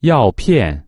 药片